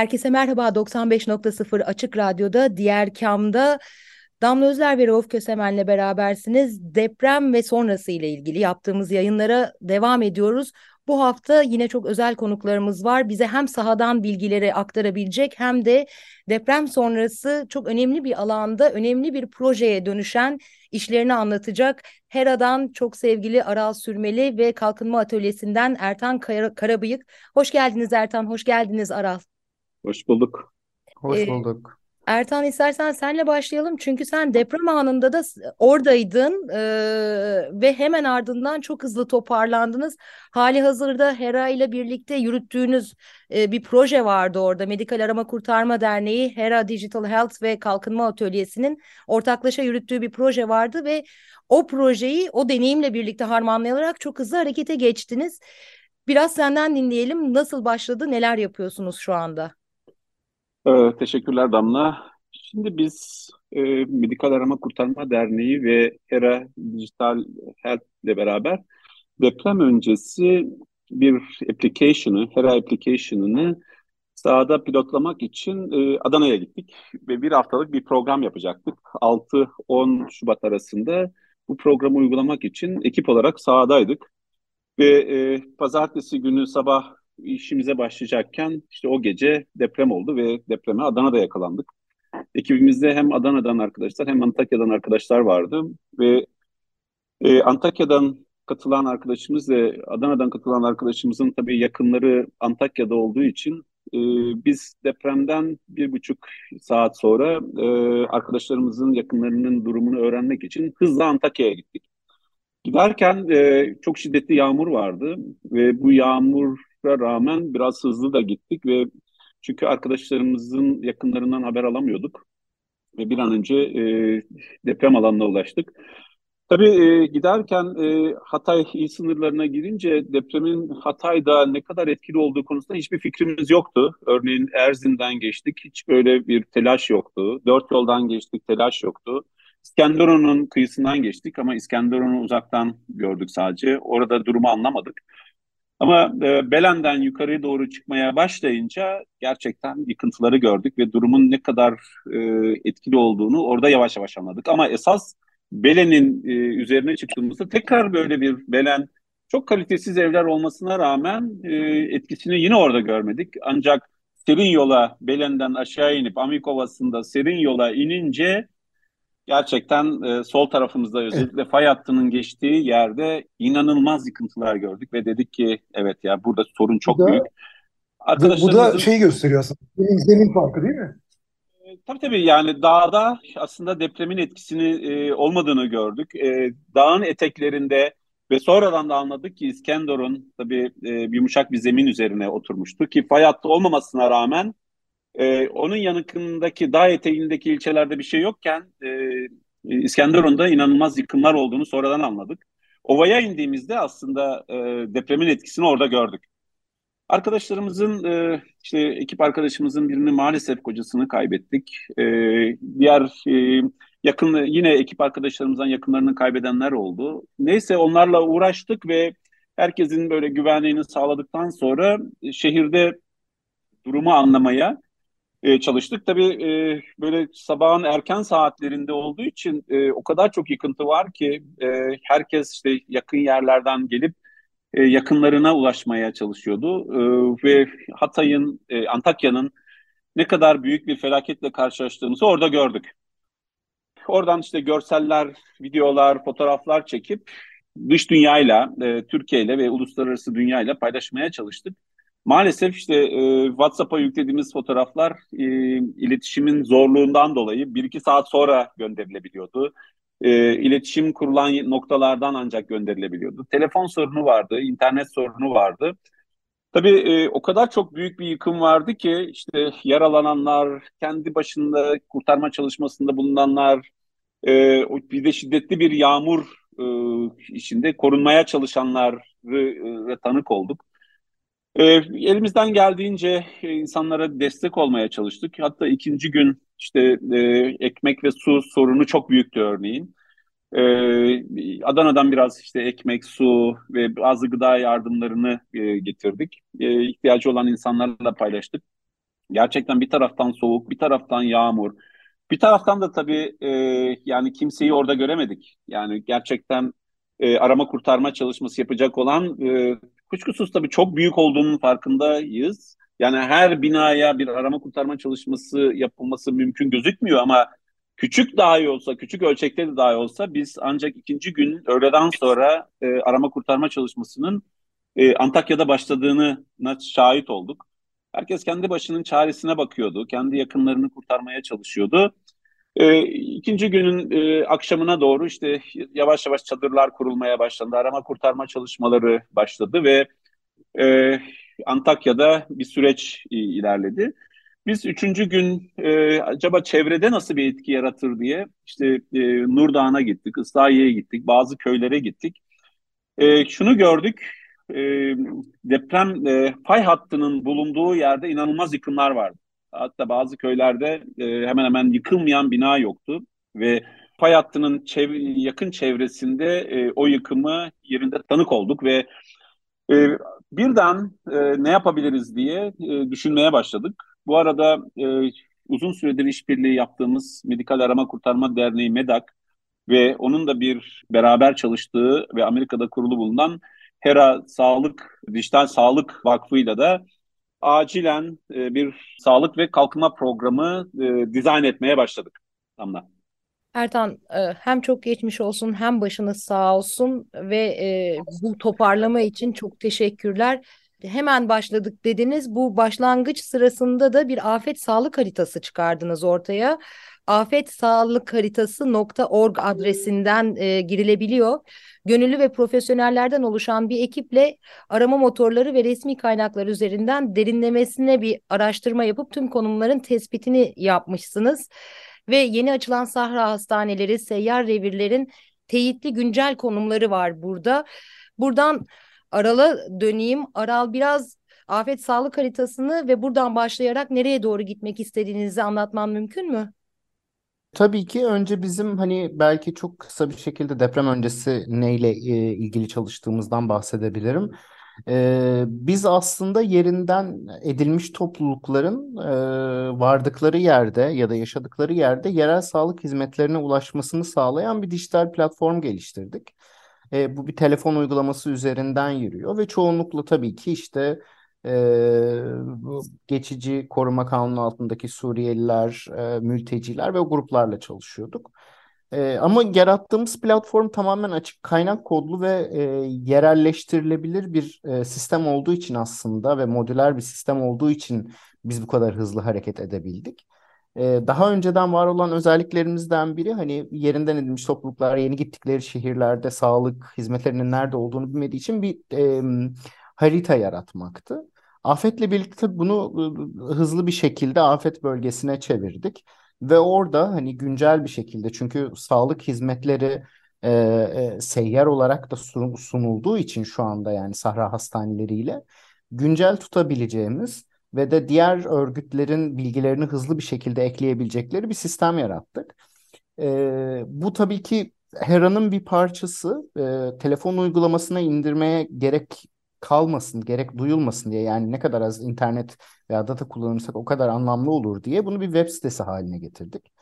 Herkese merhaba 95.0 Açık Radyo'da Diğer Kam'da Damla Özler ve Rauf Kösemen'le berabersiniz. Deprem ve sonrası ile ilgili yaptığımız yayınlara devam ediyoruz. Bu hafta yine çok özel konuklarımız var. Bize hem sahadan bilgileri aktarabilecek hem de deprem sonrası çok önemli bir alanda önemli bir projeye dönüşen işlerini anlatacak. HERA'dan çok sevgili Aral Sürmeli ve Kalkınma Atölyesi'nden Ertan Kar Karabıyık. Hoş geldiniz Ertan, hoş geldiniz Aral. Hoş bulduk. Hoş ee, bulduk. Ertan istersen senle başlayalım çünkü sen deprem anında da oradaydın e, ve hemen ardından çok hızlı toparlandınız. Hali hazırda HERA ile birlikte yürüttüğünüz e, bir proje vardı orada. Medikal Arama Kurtarma Derneği, HERA Digital Health ve Kalkınma Atölyesi'nin ortaklaşa yürüttüğü bir proje vardı ve o projeyi o deneyimle birlikte harmanlayarak çok hızlı harekete geçtiniz. Biraz senden dinleyelim. Nasıl başladı, neler yapıyorsunuz şu anda? Ee, teşekkürler Damla. Şimdi biz e, Medikal Arama Kurtarma Derneği ve HERA Digital Health ile beraber deprem öncesi bir application'ı, HERA application'ını sahada pilotlamak için e, Adana'ya gittik ve bir haftalık bir program yapacaktık. 6-10 Şubat arasında bu programı uygulamak için ekip olarak sahadaydık. Ve e, pazartesi günü sabah işimize başlayacakken işte o gece deprem oldu ve depreme Adana'da yakalandık. Ekibimizde hem Adana'dan arkadaşlar hem Antakya'dan arkadaşlar vardı ve e, Antakya'dan katılan arkadaşımız ve Adana'dan katılan arkadaşımızın tabii yakınları Antakya'da olduğu için e, biz depremden bir buçuk saat sonra e, arkadaşlarımızın yakınlarının durumunu öğrenmek için hızla Antakya'ya gittik. Giderken e, çok şiddetli yağmur vardı ve bu yağmur rağmen biraz hızlı da gittik ve çünkü arkadaşlarımızın yakınlarından haber alamıyorduk ve bir an önce e, deprem alanına ulaştık. Tabii e, giderken e, Hatay il sınırlarına girince depremin Hatay'da ne kadar etkili olduğu konusunda hiçbir fikrimiz yoktu. Örneğin Erzin'den geçtik, hiç böyle bir telaş yoktu. Dört yoldan geçtik, telaş yoktu. İskenderun'un kıyısından geçtik ama İskenderun'u uzaktan gördük sadece. Orada durumu anlamadık. Ama e, Belen'den yukarıya doğru çıkmaya başlayınca gerçekten yıkıntıları gördük ve durumun ne kadar e, etkili olduğunu orada yavaş yavaş anladık. Ama esas Belen'in e, üzerine çıktığımızda tekrar böyle bir Belen çok kalitesiz evler olmasına rağmen e, etkisini yine orada görmedik. Ancak serin yola Belen'den aşağı inip Amikovası'nda serin yola inince gerçekten e, sol tarafımızda özellikle fay hattının geçtiği yerde inanılmaz yıkıntılar gördük ve dedik ki evet ya burada sorun çok bu da, büyük. Bu da şeyi gösteriyor aslında. Zemin, zemin farkı değil mi? E, tabii tabii yani dağda aslında depremin etkisini e, olmadığını gördük. E, dağın eteklerinde ve sonradan da anladık ki İskenderun tabii e, yumuşak bir zemin üzerine oturmuştu ki fay hattı olmamasına rağmen ee, onun yanıkındaki dağ eteğindeki ilçelerde bir şey yokken e, İskenderun'da inanılmaz yıkımlar olduğunu sonradan anladık. Ovaya indiğimizde aslında e, depremin etkisini orada gördük. Arkadaşlarımızın, e, işte ekip arkadaşımızın birini maalesef kocasını kaybettik. E, diğer e, yakın yine ekip arkadaşlarımızdan yakınlarını kaybedenler oldu. Neyse onlarla uğraştık ve herkesin böyle güvenliğini sağladıktan sonra şehirde durumu anlamaya e, çalıştık. Tabii e, böyle sabahın erken saatlerinde olduğu için e, o kadar çok yıkıntı var ki e, herkes işte yakın yerlerden gelip e, yakınlarına ulaşmaya çalışıyordu. E, ve Hatay'ın, e, Antakya'nın ne kadar büyük bir felaketle karşılaştığımızı orada gördük. Oradan işte görseller, videolar, fotoğraflar çekip dış dünyayla, e, Türkiye ile ve uluslararası dünyayla paylaşmaya çalıştık. Maalesef işte e, WhatsApp'a yüklediğimiz fotoğraflar e, iletişimin zorluğundan dolayı bir iki saat sonra gönderilebiliyordu. e, iletişim kurulan noktalardan ancak gönderilebiliyordu. Telefon sorunu vardı, internet sorunu vardı. Tabii e, o kadar çok büyük bir yıkım vardı ki işte yaralananlar, kendi başında kurtarma çalışmasında bulunanlar, e, bir de şiddetli bir yağmur e, içinde korunmaya çalışanları e, tanık olduk. E, elimizden geldiğince e, insanlara destek olmaya çalıştık. Hatta ikinci gün işte e, ekmek ve su sorunu çok büyüktü örneğin. Ee, Adana'dan biraz işte ekmek, su ve bazı gıda yardımlarını e, getirdik. E, ihtiyacı olan insanlarla paylaştık. Gerçekten bir taraftan soğuk, bir taraftan yağmur, bir taraftan da tabii e, yani kimseyi orada göremedik. Yani gerçekten e, arama kurtarma çalışması yapacak olan e, kuşkusuz tabii çok büyük olduğunun farkındayız. Yani her binaya bir arama kurtarma çalışması yapılması mümkün gözükmüyor ama küçük dahi olsa, küçük ölçekte de dahi olsa biz ancak ikinci gün öğleden sonra e, arama kurtarma çalışmasının e, Antakya'da başladığını şahit olduk. Herkes kendi başının çaresine bakıyordu, kendi yakınlarını kurtarmaya çalışıyordu. E, ikinci günün e, akşamına doğru işte yavaş yavaş çadırlar kurulmaya başlandı, arama kurtarma çalışmaları başladı ve e, Antakya'da bir süreç ilerledi. Biz üçüncü gün e, acaba çevrede nasıl bir etki yaratır diye işte e, Nur Dağı'na gittik, Islahiye'ye gittik, bazı köylere gittik. E, şunu gördük, e, deprem e, fay hattının bulunduğu yerde inanılmaz yıkımlar vardı. Hatta bazı köylerde e, hemen hemen yıkılmayan bina yoktu ve fay hattının çev yakın çevresinde e, o yıkımı yerinde tanık olduk ve e, birden e, ne yapabiliriz diye e, düşünmeye başladık. Bu arada e, uzun süredir işbirliği yaptığımız Medikal Arama Kurtarma Derneği MEDAK ve onun da bir beraber çalıştığı ve Amerika'da kurulu bulunan HERA Sağlık, Dijital Sağlık Vakfı'yla da acilen e, bir sağlık ve kalkınma programı e, dizayn etmeye başladık. Damla. Ertan e, hem çok geçmiş olsun hem başınız sağ olsun ve bu toparlama için çok teşekkürler hemen başladık dediniz. Bu başlangıç sırasında da bir afet sağlık haritası çıkardınız ortaya. Afet Sağlık Haritası.org adresinden e, girilebiliyor. Gönüllü ve profesyonellerden oluşan bir ekiple arama motorları ve resmi kaynaklar üzerinden derinlemesine bir araştırma yapıp tüm konumların tespitini yapmışsınız. Ve yeni açılan sahra hastaneleri, seyyar revirlerin teyitli güncel konumları var burada. Buradan Aral'a döneyim. Aral biraz afet sağlık haritasını ve buradan başlayarak nereye doğru gitmek istediğinizi anlatman mümkün mü? Tabii ki önce bizim hani belki çok kısa bir şekilde deprem öncesi neyle e, ilgili çalıştığımızdan bahsedebilirim. Ee, biz aslında yerinden edilmiş toplulukların e, vardıkları yerde ya da yaşadıkları yerde yerel sağlık hizmetlerine ulaşmasını sağlayan bir dijital platform geliştirdik. E, bu bir telefon uygulaması üzerinden yürüyor ve çoğunlukla tabii ki işte e, bu geçici koruma kanunu altındaki Suriyeliler, e, mülteciler ve o gruplarla çalışıyorduk. E, ama yarattığımız platform tamamen açık kaynak kodlu ve e, yerelleştirilebilir bir e, sistem olduğu için aslında ve modüler bir sistem olduğu için biz bu kadar hızlı hareket edebildik. Ee, daha önceden var olan özelliklerimizden biri hani yerinden edilmiş topluluklar yeni gittikleri şehirlerde sağlık hizmetlerinin nerede olduğunu bilmediği için bir e, harita yaratmaktı. Afetle birlikte bunu hızlı bir şekilde afet bölgesine çevirdik ve orada hani güncel bir şekilde çünkü sağlık hizmetleri e, e, seyyar olarak da sunulduğu için şu anda yani Sahra hastaneleriyle güncel tutabileceğimiz ve de diğer örgütlerin bilgilerini hızlı bir şekilde ekleyebilecekleri bir sistem yarattık. E, bu tabii ki Hera'nın bir parçası. E, telefon uygulamasına indirmeye gerek kalmasın, gerek duyulmasın diye yani ne kadar az internet veya data kullanırsak o kadar anlamlı olur diye bunu bir web sitesi haline getirdik.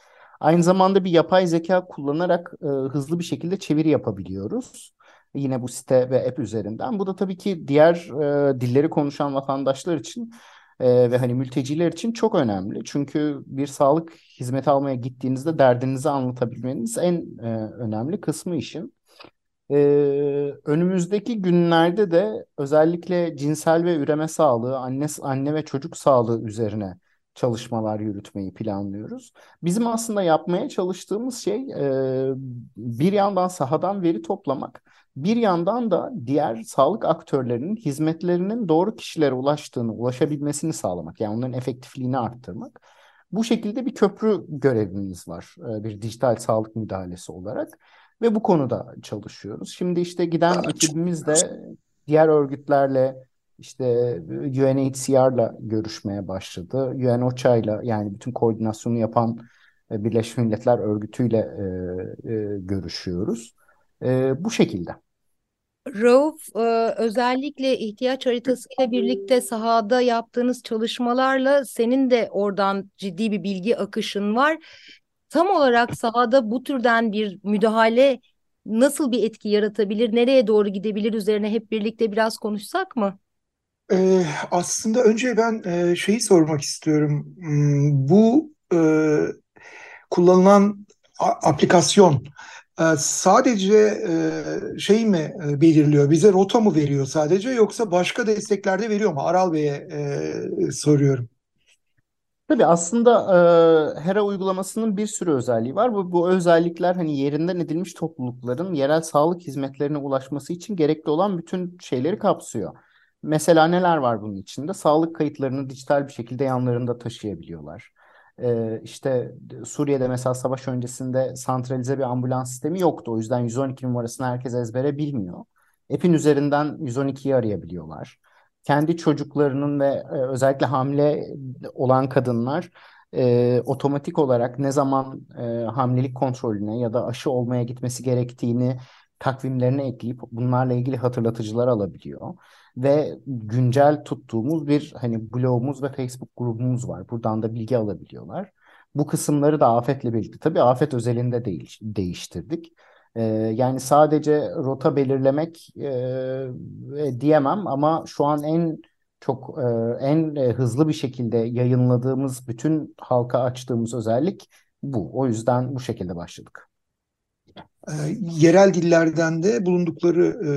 Aynı zamanda bir yapay zeka kullanarak e, hızlı bir şekilde çeviri yapabiliyoruz. Yine bu site ve app üzerinden. Bu da tabii ki diğer e, dilleri konuşan vatandaşlar için e, ve hani mülteciler için çok önemli. Çünkü bir sağlık hizmeti almaya gittiğinizde derdinizi anlatabilmeniz en e, önemli kısmı işin. E, önümüzdeki günlerde de özellikle cinsel ve üreme sağlığı, anne, anne ve çocuk sağlığı üzerine çalışmalar yürütmeyi planlıyoruz. Bizim aslında yapmaya çalıştığımız şey e, bir yandan sahadan veri toplamak, bir yandan da diğer sağlık aktörlerinin hizmetlerinin doğru kişilere ulaştığını, ulaşabilmesini sağlamak. Yani onların efektifliğini arttırmak. Bu şekilde bir köprü görevimiz var e, bir dijital sağlık müdahalesi olarak ve bu konuda çalışıyoruz. Şimdi işte giden ekibimiz de diğer örgütlerle işte UNHCR'la görüşmeye başladı. UNOCHA'yla yani bütün koordinasyonu yapan e, Birleşmiş Milletler Örgütü'yle e, e, görüşüyoruz. E, bu şekilde. Rauf, e, özellikle ihtiyaç haritasıyla birlikte sahada yaptığınız çalışmalarla senin de oradan ciddi bir bilgi akışın var. Tam olarak sahada bu türden bir müdahale nasıl bir etki yaratabilir, nereye doğru gidebilir üzerine hep birlikte biraz konuşsak mı? Ee, aslında önce ben e, şeyi sormak istiyorum. Hmm, bu e, kullanılan aplikasyon sadece e, şey mi e, belirliyor? Bize rota mı veriyor sadece yoksa başka destekler de veriyor mu? Aral Bey'e e, soruyorum. Tabii aslında e, HERA uygulamasının bir sürü özelliği var. Bu, bu özellikler hani yerinden edilmiş toplulukların yerel sağlık hizmetlerine ulaşması için gerekli olan bütün şeyleri kapsıyor. Mesela neler var bunun içinde? Sağlık kayıtlarını dijital bir şekilde yanlarında taşıyabiliyorlar. Ee, işte Suriye'de mesela savaş öncesinde santralize bir ambulans sistemi yoktu. O yüzden 112 numarasını herkes ezbere bilmiyor. App'in üzerinden 112'yi arayabiliyorlar. Kendi çocuklarının ve e, özellikle hamile olan kadınlar e, otomatik olarak ne zaman e, hamilelik kontrolüne ya da aşı olmaya gitmesi gerektiğini takvimlerine ekleyip bunlarla ilgili hatırlatıcılar alabiliyor ve güncel tuttuğumuz bir hani blogumuz ve Facebook grubumuz var. Buradan da bilgi alabiliyorlar. Bu kısımları da afetle birlikte tabii afet özelinde değil, değiştirdik. Ee, yani sadece rota belirlemek e, diyemem ama şu an en çok e, en e, hızlı bir şekilde yayınladığımız bütün halka açtığımız özellik bu. O yüzden bu şekilde başladık. E, yerel dillerden de bulundukları e,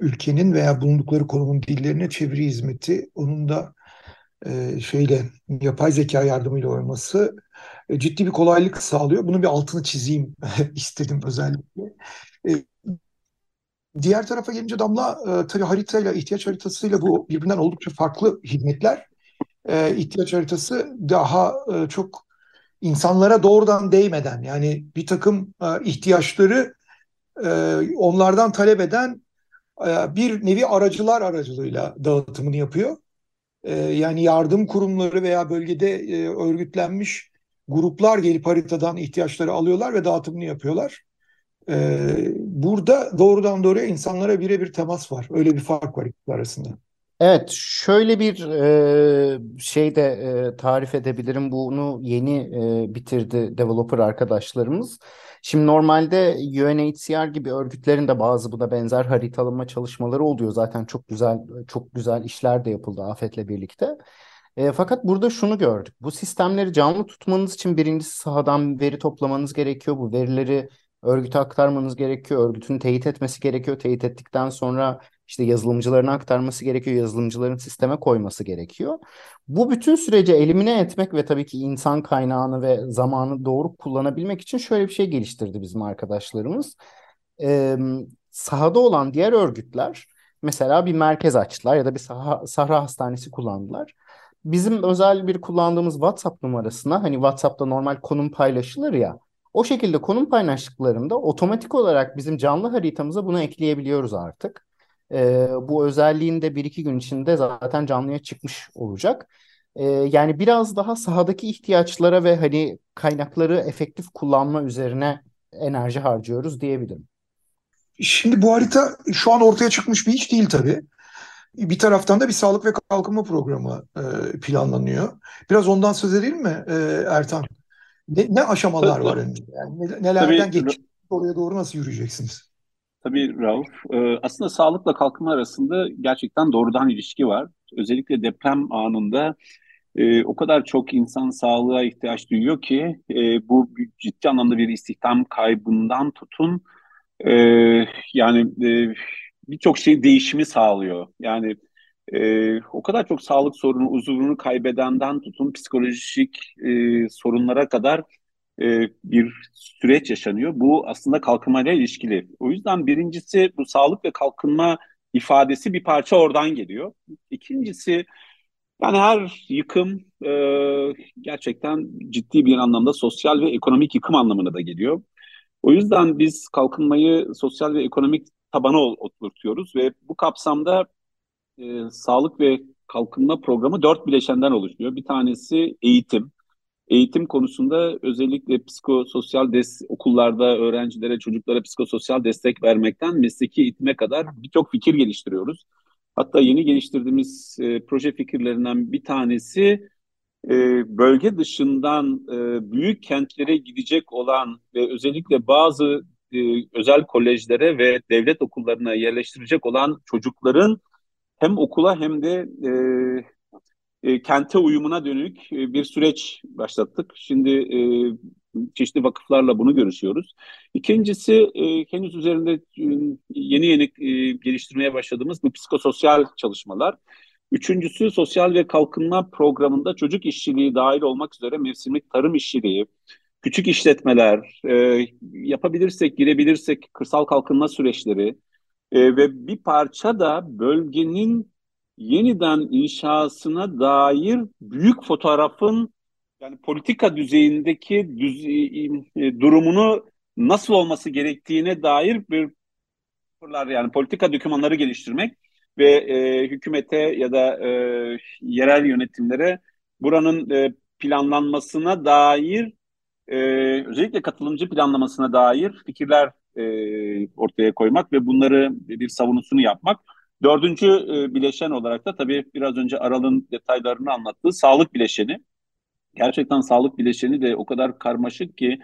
ülkenin veya bulundukları konumun dillerine çeviri hizmeti onun da e, şeyle yapay zeka yardımıyla olması e, ciddi bir kolaylık sağlıyor. Bunun bir altını çizeyim istedim özellikle. E, diğer tarafa gelince Damla e, tabii haritayla, ihtiyaç haritasıyla bu birbirinden oldukça farklı hizmetler. E, ihtiyaç haritası daha e, çok insanlara doğrudan değmeden yani bir takım e, ihtiyaçları e, onlardan talep eden e, bir nevi aracılar aracılığıyla dağıtımını yapıyor. E, yani yardım kurumları veya bölgede e, örgütlenmiş gruplar gelip haritadan ihtiyaçları alıyorlar ve dağıtımını yapıyorlar. E, burada doğrudan doğruya insanlara birebir temas var. Öyle bir fark var arasında. Evet, şöyle bir e, şey de e, tarif edebilirim. Bunu yeni e, bitirdi developer arkadaşlarımız. Şimdi normalde UNHCR gibi örgütlerin de bazı buna benzer haritalama çalışmaları oluyor. Zaten çok güzel çok güzel işler de yapıldı Afet'le birlikte. E, fakat burada şunu gördük. Bu sistemleri canlı tutmanız için birincisi sahadan veri toplamanız gerekiyor. Bu verileri örgüte aktarmanız gerekiyor. Örgütün teyit etmesi gerekiyor. Teyit ettikten sonra işte yazılımcılarına aktarması gerekiyor, yazılımcıların sisteme koyması gerekiyor. Bu bütün süreci elimine etmek ve tabii ki insan kaynağını ve zamanı doğru kullanabilmek için şöyle bir şey geliştirdi bizim arkadaşlarımız. Ee, sahada olan diğer örgütler mesela bir merkez açtılar ya da bir saha, sahra hastanesi kullandılar. Bizim özel bir kullandığımız WhatsApp numarasına hani WhatsApp'ta normal konum paylaşılır ya o şekilde konum paylaştıklarında otomatik olarak bizim canlı haritamıza bunu ekleyebiliyoruz artık. E, bu özelliğin de bir iki gün içinde zaten canlıya çıkmış olacak. E, yani biraz daha sahadaki ihtiyaçlara ve hani kaynakları efektif kullanma üzerine enerji harcıyoruz diyebilirim. Şimdi bu harita şu an ortaya çıkmış bir iş değil tabii. Bir taraftan da bir sağlık ve kalkınma programı e, planlanıyor. Biraz ondan söz edelim mi e, Ertan? Ne, ne aşamalar var önünde? Yani nelerden geçip oraya doğru nasıl yürüyeceksiniz? Tabii Rauf. Ee, aslında sağlıkla kalkınma arasında gerçekten doğrudan ilişki var. Özellikle deprem anında e, o kadar çok insan sağlığa ihtiyaç duyuyor ki e, bu ciddi anlamda bir istihdam kaybından tutun e, yani birçok şey değişimi sağlıyor. Yani o kadar çok sağlık sorunu, huzurunu kaybedenden tutun psikolojik sorunlara kadar e, bir süreç yaşanıyor. Bu aslında kalkınmayla ilişkili. O yüzden birincisi bu sağlık ve kalkınma ifadesi bir parça oradan geliyor. İkincisi yani her yıkım e, gerçekten ciddi bir anlamda sosyal ve ekonomik yıkım anlamına da geliyor. O yüzden biz kalkınmayı sosyal ve ekonomik tabana oturtuyoruz ve bu kapsamda e, sağlık ve kalkınma programı dört bileşenden oluşuyor. Bir tanesi eğitim. Eğitim konusunda özellikle psikososyal des okullarda öğrencilere, çocuklara psikososyal destek vermekten mesleki eğitime kadar birçok fikir geliştiriyoruz. Hatta yeni geliştirdiğimiz e, proje fikirlerinden bir tanesi e, bölge dışından e, büyük kentlere gidecek olan ve özellikle bazı e, özel kolejlere ve devlet okullarına yerleştirecek olan çocukların hem okula hem de e, e, kente uyumuna dönük e, bir süreç başlattık. Şimdi e, çeşitli vakıflarla bunu görüşüyoruz. İkincisi e, henüz üzerinde e, yeni yeni e, geliştirmeye başladığımız bu psikososyal çalışmalar. Üçüncüsü sosyal ve kalkınma programında çocuk işçiliği dahil olmak üzere mevsimlik tarım işçiliği, küçük işletmeler, e, yapabilirsek, girebilirsek kırsal kalkınma süreçleri e, ve bir parça da bölgenin yeniden inşasına dair büyük fotoğrafın yani politika düzeyindeki düz, e, durumunu nasıl olması gerektiğine dair bir yani politika dokümanları geliştirmek ve e, hükümete ya da e, yerel yönetimlere buranın e, planlanmasına dair e, özellikle katılımcı planlamasına dair fikirler e, ortaya koymak ve bunları bir savunusunu yapmak. Dördüncü e, bileşen olarak da tabii biraz önce Aral'ın detaylarını anlattığı sağlık bileşeni. Gerçekten sağlık bileşeni de o kadar karmaşık ki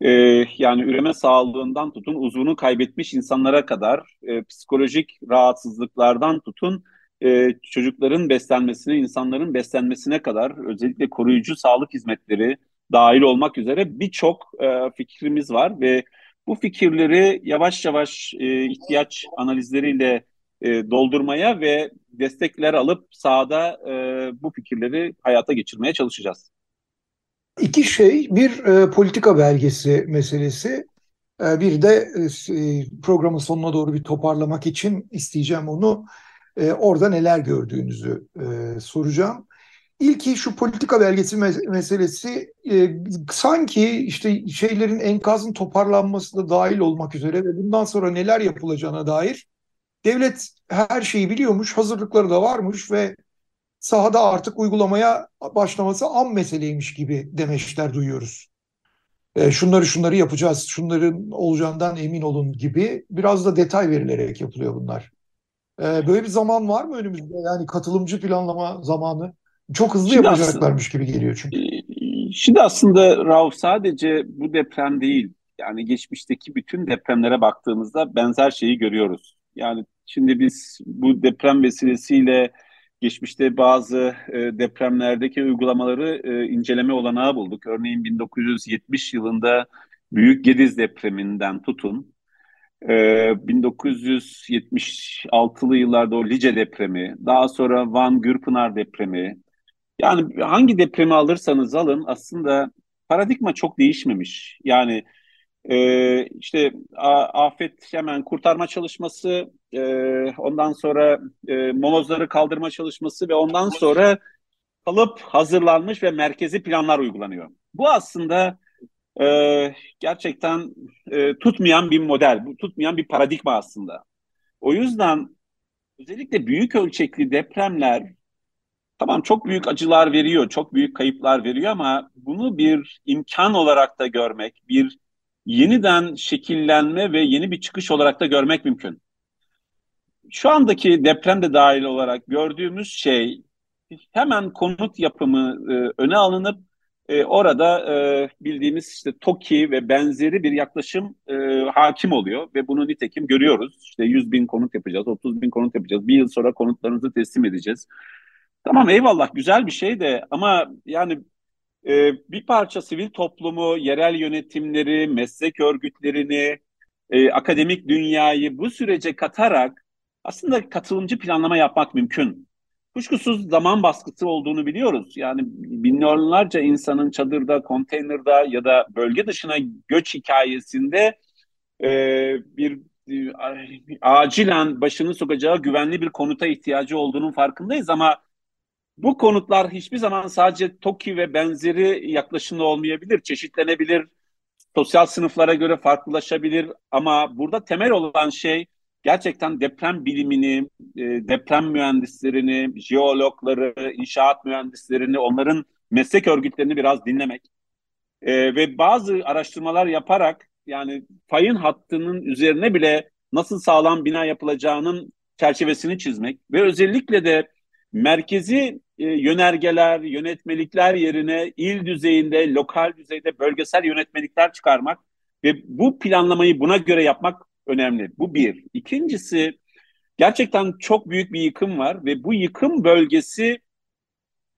e, yani üreme sağlığından tutun uzvunu kaybetmiş insanlara kadar e, psikolojik rahatsızlıklardan tutun e, çocukların beslenmesine, insanların beslenmesine kadar özellikle koruyucu sağlık hizmetleri dahil olmak üzere birçok e, fikrimiz var ve bu fikirleri yavaş yavaş e, ihtiyaç analizleriyle e, doldurmaya ve destekler alıp sahada e, bu fikirleri hayata geçirmeye çalışacağız. İki şey, bir e, politika belgesi meselesi, e, bir de e, programın sonuna doğru bir toparlamak için isteyeceğim onu. E, orada neler gördüğünüzü e, soracağım. İlki şu politika belgesi meselesi e, sanki işte şeylerin enkazın toparlanması da dahil olmak üzere ve bundan sonra neler yapılacağına dair devlet her şeyi biliyormuş, hazırlıkları da varmış ve sahada artık uygulamaya başlaması an meseleymiş gibi demeçler duyuyoruz. E, şunları şunları yapacağız, şunların olacağından emin olun gibi biraz da detay verilerek yapılıyor bunlar. E, böyle bir zaman var mı önümüzde? Yani katılımcı planlama zamanı. Çok hızlı şimdi yapacaklarmış aslında, gibi geliyor çünkü. E, şimdi aslında Rauf sadece bu deprem değil. Yani geçmişteki bütün depremlere baktığımızda benzer şeyi görüyoruz. Yani şimdi biz bu deprem vesilesiyle geçmişte bazı e, depremlerdeki uygulamaları e, inceleme olanağı bulduk. Örneğin 1970 yılında Büyük Gediz depreminden tutun, e, 1976'lı yıllarda o Lice depremi, daha sonra Van Gürpınar depremi. Yani hangi depremi alırsanız alın aslında paradigma çok değişmemiş. Yani e, işte afet hemen kurtarma çalışması, e, ondan sonra e, molozları kaldırma çalışması ve ondan sonra kalıp hazırlanmış ve merkezi planlar uygulanıyor. Bu aslında e, gerçekten e, tutmayan bir model, tutmayan bir paradigma aslında. O yüzden özellikle büyük ölçekli depremler tamam çok büyük acılar veriyor, çok büyük kayıplar veriyor ama bunu bir imkan olarak da görmek, bir yeniden şekillenme ve yeni bir çıkış olarak da görmek mümkün. Şu andaki deprem de dahil olarak gördüğümüz şey hemen konut yapımı e, öne alınıp e, orada e, bildiğimiz işte TOKİ ve benzeri bir yaklaşım e, hakim oluyor ve bunu nitekim görüyoruz. İşte 100 bin konut yapacağız, 30 bin konut yapacağız, bir yıl sonra konutlarınızı teslim edeceğiz. Tamam eyvallah güzel bir şey de ama yani e, bir parça sivil toplumu, yerel yönetimleri, meslek örgütlerini, e, akademik dünyayı bu sürece katarak aslında katılımcı planlama yapmak mümkün. kuşkusuz zaman baskısı olduğunu biliyoruz. Yani milyonlarca insanın çadırda, konteynerda ya da bölge dışına göç hikayesinde e, bir e, acilen başını sokacağı güvenli bir konuta ihtiyacı olduğunun farkındayız ama bu konutlar hiçbir zaman sadece TOKİ ve benzeri yaklaşımda olmayabilir, çeşitlenebilir, sosyal sınıflara göre farklılaşabilir. Ama burada temel olan şey gerçekten deprem bilimini, e, deprem mühendislerini, jeologları, inşaat mühendislerini, onların meslek örgütlerini biraz dinlemek e, ve bazı araştırmalar yaparak yani fayın hattının üzerine bile nasıl sağlam bina yapılacağının çerçevesini çizmek ve özellikle de merkezi e, yönergeler, yönetmelikler yerine il düzeyinde, lokal düzeyde bölgesel yönetmelikler çıkarmak ve bu planlamayı buna göre yapmak önemli. Bu bir. İkincisi gerçekten çok büyük bir yıkım var ve bu yıkım bölgesi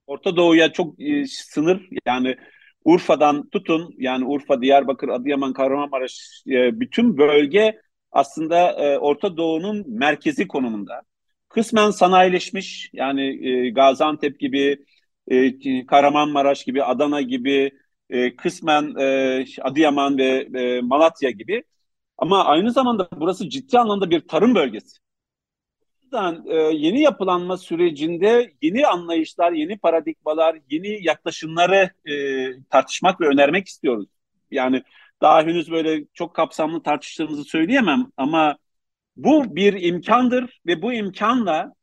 Orta Doğu'ya çok e, sınır yani Urfa'dan tutun yani Urfa, Diyarbakır, Adıyaman, Kahramanmaraş e, bütün bölge aslında e, Orta Doğu'nun merkezi konumunda. Kısmen sanayileşmiş yani e, Gaziantep gibi, e, Kahramanmaraş gibi, Adana gibi, e, kısmen e, Adıyaman ve e, Malatya gibi. Ama aynı zamanda burası ciddi anlamda bir tarım bölgesi. yüzden e, yeni yapılanma sürecinde yeni anlayışlar, yeni paradigmalar, yeni yaklaşımları e, tartışmak ve önermek istiyoruz. Yani daha henüz böyle çok kapsamlı tartıştığımızı söyleyemem ama bu bir imkandır ve bu imkanla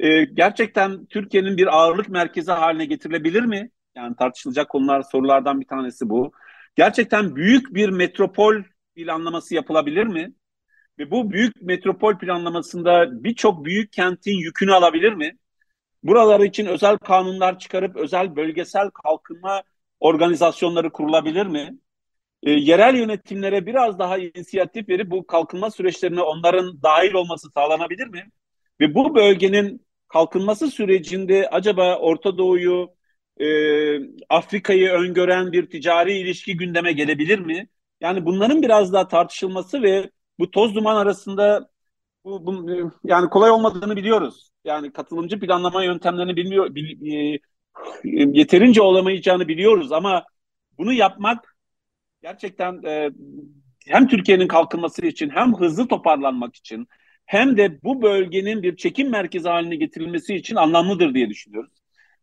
e, gerçekten Türkiye'nin bir ağırlık merkezi haline getirilebilir mi? Yani tartışılacak konular, sorulardan bir tanesi bu. Gerçekten büyük bir metropol planlaması yapılabilir mi? Ve bu büyük metropol planlamasında birçok büyük kentin yükünü alabilir mi? Buralar için özel kanunlar çıkarıp özel bölgesel kalkınma organizasyonları kurulabilir mi? E, yerel yönetimlere biraz daha inisiyatif verip bu kalkınma süreçlerine onların dahil olması sağlanabilir mi? Ve bu bölgenin kalkınması sürecinde acaba Orta Doğu'yu, e, Afrika'yı öngören bir ticari ilişki gündeme gelebilir mi? Yani bunların biraz daha tartışılması ve bu toz duman arasında bu, bu yani kolay olmadığını biliyoruz. Yani katılımcı planlama yöntemlerini bilmiyor, bil, e, yeterince olamayacağını biliyoruz ama bunu yapmak gerçekten e, hem Türkiye'nin kalkınması için hem hızlı toparlanmak için hem de bu bölgenin bir çekim merkezi haline getirilmesi için anlamlıdır diye düşünüyoruz.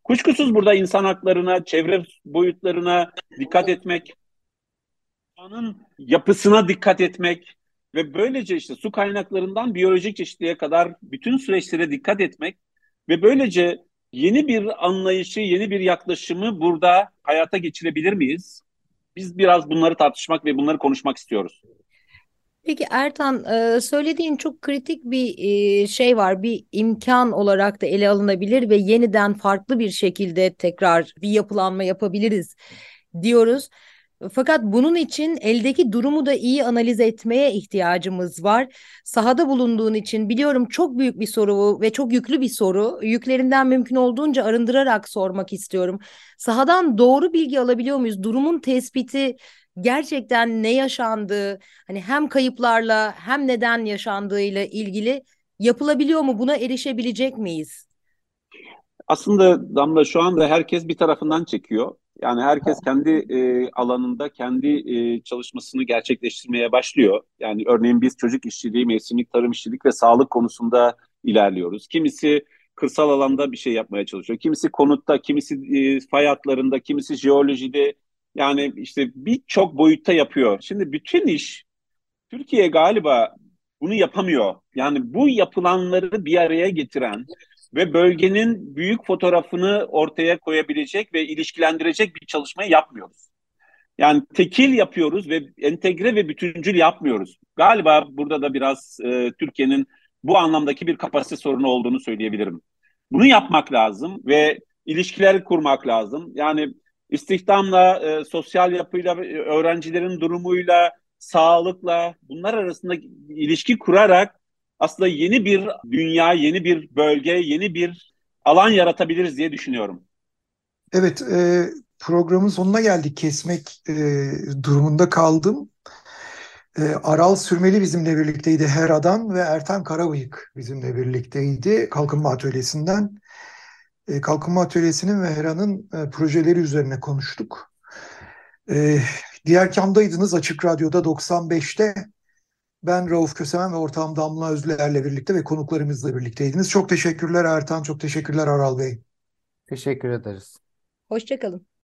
Kuşkusuz burada insan haklarına, çevre boyutlarına dikkat etmek, doğanın yapısına dikkat etmek ve böylece işte su kaynaklarından biyolojik çeşitliliğe kadar bütün süreçlere dikkat etmek ve böylece yeni bir anlayışı, yeni bir yaklaşımı burada hayata geçirebilir miyiz? Biz biraz bunları tartışmak ve bunları konuşmak istiyoruz. Peki Ertan, söylediğin çok kritik bir şey var. Bir imkan olarak da ele alınabilir ve yeniden farklı bir şekilde tekrar bir yapılanma yapabiliriz diyoruz. Fakat bunun için eldeki durumu da iyi analiz etmeye ihtiyacımız var. Sahada bulunduğun için biliyorum çok büyük bir soru ve çok yüklü bir soru. Yüklerinden mümkün olduğunca arındırarak sormak istiyorum. Sahadan doğru bilgi alabiliyor muyuz? Durumun tespiti gerçekten ne yaşandığı, hani hem kayıplarla hem neden yaşandığıyla ilgili yapılabiliyor mu? Buna erişebilecek miyiz? Aslında Damla şu anda herkes bir tarafından çekiyor. Yani herkes kendi e, alanında kendi e, çalışmasını gerçekleştirmeye başlıyor. Yani örneğin biz çocuk işçiliği, mevsimlik tarım işçilik ve sağlık konusunda ilerliyoruz. Kimisi kırsal alanda bir şey yapmaya çalışıyor. Kimisi konutta, kimisi e, fay hatlarında, kimisi jeolojide. Yani işte birçok boyutta yapıyor. Şimdi bütün iş Türkiye galiba bunu yapamıyor. Yani bu yapılanları bir araya getiren ve bölgenin büyük fotoğrafını ortaya koyabilecek ve ilişkilendirecek bir çalışmayı yapmıyoruz. Yani tekil yapıyoruz ve entegre ve bütüncül yapmıyoruz. Galiba burada da biraz e, Türkiye'nin bu anlamdaki bir kapasite sorunu olduğunu söyleyebilirim. Bunu yapmak lazım ve ilişkiler kurmak lazım. Yani istihdamla, e, sosyal yapıyla, öğrencilerin durumuyla, sağlıkla bunlar arasında ilişki kurarak aslında yeni bir dünya, yeni bir bölge, yeni bir alan yaratabiliriz diye düşünüyorum. Evet, e, programın sonuna geldik. Kesmek e, durumunda kaldım. E, Aral Sürmeli bizimle birlikteydi Hera'dan ve Ertan Karabıyık bizimle birlikteydi Kalkınma Atölyesi'nden. e, Kalkınma Atölyesi'nin ve HERA'nın e, projeleri üzerine konuştuk. E, diğer kamdaydınız Açık Radyo'da 95'te. Ben Rauf Kösemen ve ortağım Damla Özler'le birlikte ve konuklarımızla birlikteydiniz. Çok teşekkürler Ertan, çok teşekkürler Aral Bey. Teşekkür ederiz. Hoşçakalın.